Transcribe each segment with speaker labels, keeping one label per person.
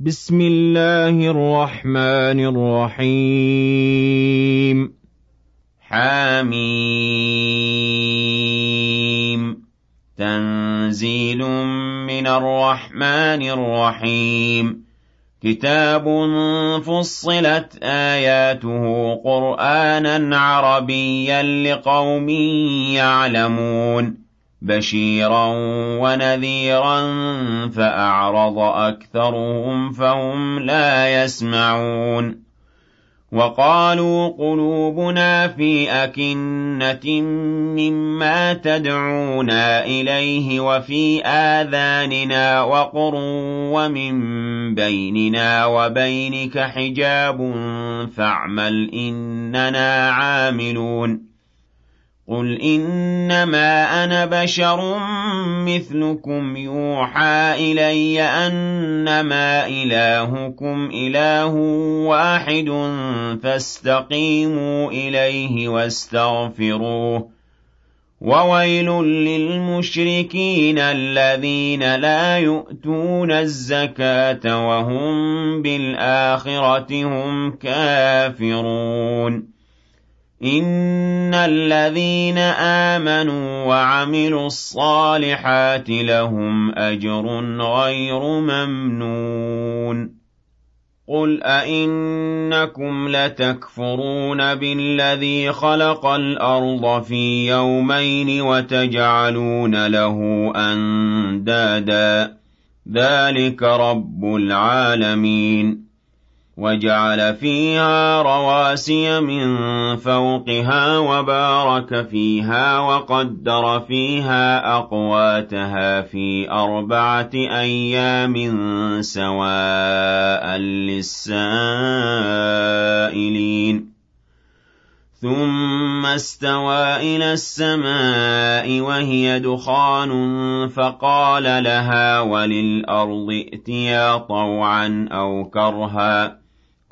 Speaker 1: بسم الله الرحمن الرحيم
Speaker 2: حميم تنزيل من الرحمن الرحيم كتاب فصلت آياته قرآنا عربيا لقوم يعلمون بشيرا ونذيرا فأعرض أكثرهم فهم لا يسمعون وقالوا قلوبنا في أكنة مما تدعونا إليه وفي آذاننا وقر ومن بيننا وبينك حجاب فاعمل إننا عاملون قُلْ إِنَّمَا أَنَا بَشَرٌ مِّثْلُكُمْ يُوحَىٰ إِلَيَّ أَنَّمَا إِلَٰهُكُمْ إِلَٰهٌ وَاحِدٌ فَاسْتَقِيمُوا إِلَيْهِ وَاسْتَغْفِرُوهُ وَوَيْلٌ لِّلْمُشْرِكِينَ الَّذِينَ لَا يُؤْتُونَ الزَّكَاةَ وَهُم بِالْآخِرَةِ هُمْ كَافِرُونَ الَّذِينَ آمَنُوا وَعَمِلُوا الصَّالِحَاتِ لَهُمْ أَجْرٌ غَيْرُ مَمْنُونٍ قُلْ أَئِنَّكُمْ لَتَكْفُرُونَ بِالَّذِي خَلَقَ الْأَرْضَ فِي يَوْمَيْنِ وَتَجْعَلُونَ لَهُ أَندَادًا ذَلِكَ رَبُّ الْعَالَمِينَ وَجَعَلَ فِيهَا رَوَاسِيَ مِن فَوْقِهَا وَبَارَكَ فِيهَا وَقَدَّرَ فِيهَا أَقْوَاتَهَا فِي أَرْبَعَةِ أَيَّامٍ سَوَاءً لِّلسَّائِلِينَ. ثُمَّ اسْتَوَىٰ إِلَى السَّمَاءِ وَهِيَ دُخَانٌ فَقَالَ لَهَا وَلِلْأَرْضِ ائْتِيَا طَوْعًا أَوْ كَرْهًا.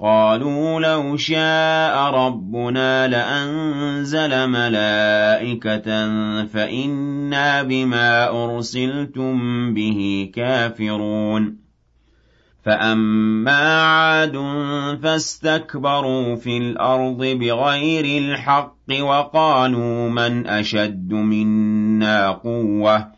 Speaker 2: قَالُوا لَوْ شَاءَ رَبُّنَا لَأَنزَلَ مَلَائِكَةً فَإِنَّا بِمَا أُرْسِلْتُم بِهِ كَافِرُونَ. فَأَمَّا عَادٌ فَاسْتَكْبَرُوا فِي الْأَرْضِ بِغَيْرِ الْحَقِّ وَقَالُوا مَنْ أَشَدُّ مِنَّا قُوَّةً.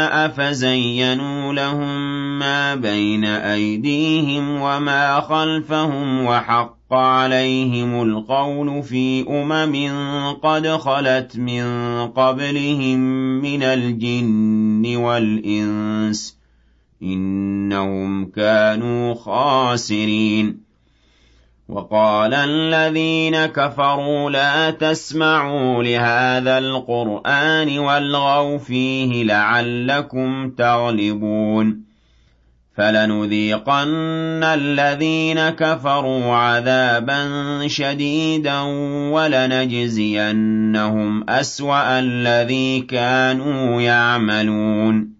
Speaker 2: قُرَنَاءَ فَزَيَّنُوا لَهُم مَّا بَيْنَ أَيْدِيهِمْ وَمَا خَلْفَهُمْ وَحَقَّ عَلَيْهِمُ الْقَوْلُ فِي أُمَمٍ قَدْ خَلَتْ مِن قَبْلِهِم مِّنَ الْجِنِّ وَالْإِنسِ ۖ إِنَّهُمْ كَانُوا خَاسِرِينَ وَقَالَ الَّذِينَ كَفَرُوا لَا تَسْمَعُوا لِهَٰذَا الْقُرْآنِ وَالْغَوْا فِيهِ لَعَلَّكُمْ تَغْلِبُونَ فَلَنُذِيقَنَّ الَّذِينَ كَفَرُوا عَذَابًا شَدِيدًا وَلَنَجْزِيَنَّهُمْ أَسْوَأَ الَّذِي كَانُوا يَعْمَلُونَ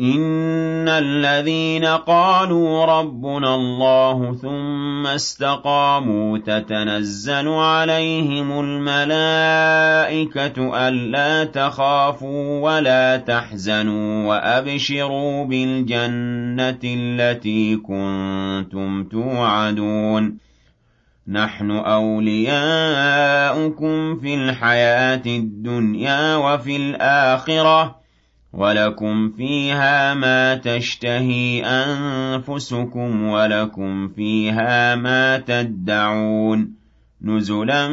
Speaker 2: إِنَّ الَّذِينَ قَالُوا رَبُّنَا اللَّهُ ثُمَّ اسْتَقَامُوا تَتَنَزَّلُ عَلَيْهِمُ الْمَلَائِكَةُ أَلَّا تَخَافُوا وَلَا تَحْزَنُوا وَأَبْشِرُوا بِالْجَنَّةِ الَّتِي كُنتُمْ تُوعَدُونَ نَحْنُ أَوْلِيَاؤُكُمْ فِي الْحَيَاةِ الدُّنْيَا وَفِي الْآخِرَةِ وَلَكُمْ فِيهَا مَا تَشْتَهِي أَنفُسُكُمْ وَلَكُمْ فِيهَا مَا تَدَّعُونَ نُزُلًا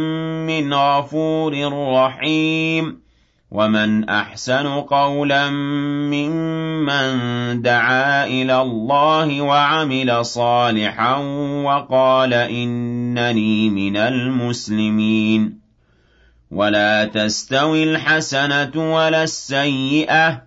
Speaker 2: مِّنْ غَفُورٍ رَّحِيمٍ وَمَنْ أَحْسَنُ قَوْلًا مِّمَّن دَعَا إِلَى اللَّهِ وَعَمِلَ صَالِحًا وَقَالَ إِنَّنِي مِنَ الْمُسْلِمِينَ وَلَا تَسْتَوِي الْحَسَنَةُ وَلَا السَّيِّئَةُ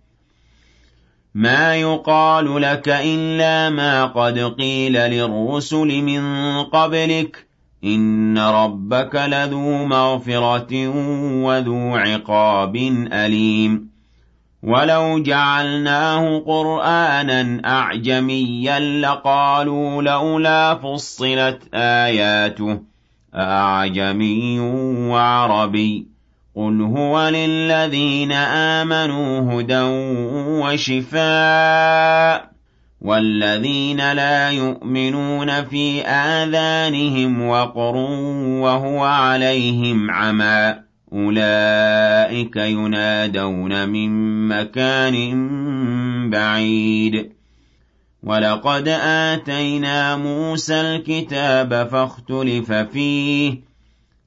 Speaker 2: مَا يُقَالُ لَكَ إِلَّا مَا قَدْ قِيلَ لِلرُّسُلِ مِن قَبْلِكَ إِنَّ رَبَّكَ لَذُو مَغْفِرَةٍ وَذُو عِقَابٍ أَلِيمٍ وَلَوْ جَعَلْنَاهُ قُرْآنًا أَعْجَمِيًّا لَّقَالُوا لَوْلَا فُصِّلَتْ آيَاتُهُ أَأَعْجَمِيٌّ وَعَرَبِيٌّ قُلْ هُوَ لِلَّذِينَ آمَنُوا هُدًى وَشِفَاءٌ وَالَّذِينَ لَا يُؤْمِنُونَ فِي آذَانِهِمْ وَقْرٌ وَهُوَ عَلَيْهِمْ عَمًى أُولَٰئِكَ يُنَادَوْنَ مِن مَّكَانٍ بَعِيدٍ وَلَقَدْ آتَيْنَا مُوسَى الْكِتَابَ فَاخْتُلِفَ فِيهِ ۚ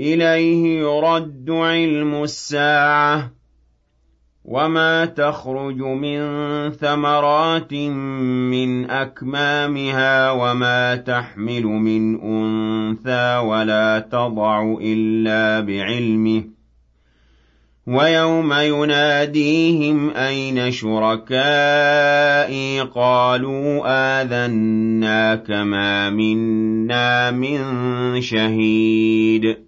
Speaker 2: إِلَيْهِ يُرَدُّ عِلْمُ السَّاعَةِ. وَمَا تَخْرُجُ مِن ثَمَرَاتٍ مِّنْ أَكْمَامِهَا وَمَا تَحْمِلُ مِنْ أُنثَىٰ وَلَا تَضَعُ إِلَّا بِعِلْمِهِ ۚ. وَيَوْمَ يُنَادِيهِمْ أَيْنَ شُرَكَائِي؟ قَالُوا آذَنَّاكَ مَا مِنَّا مِن شَهِيدٍ.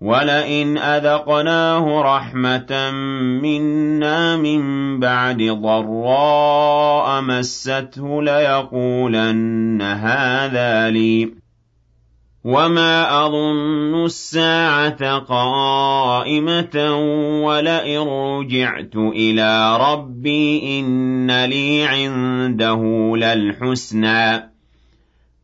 Speaker 2: وَلَئِنْ أَذَقْنَاهُ رَحْمَةً مِّنَّا مِن بَعْدِ ضَرَّاءَ مَسَّتْهُ لَيَقُولَنَّ هَٰذَا لِي ۖ. وَمَا أَظُنُّ السَّاعَةَ قَائِمَةً وَلَئِن رُّجِعْتُ إِلَىٰ رَبِّي إِنَّ لِي عِندَهُ لَلْحُسْنَىٰ.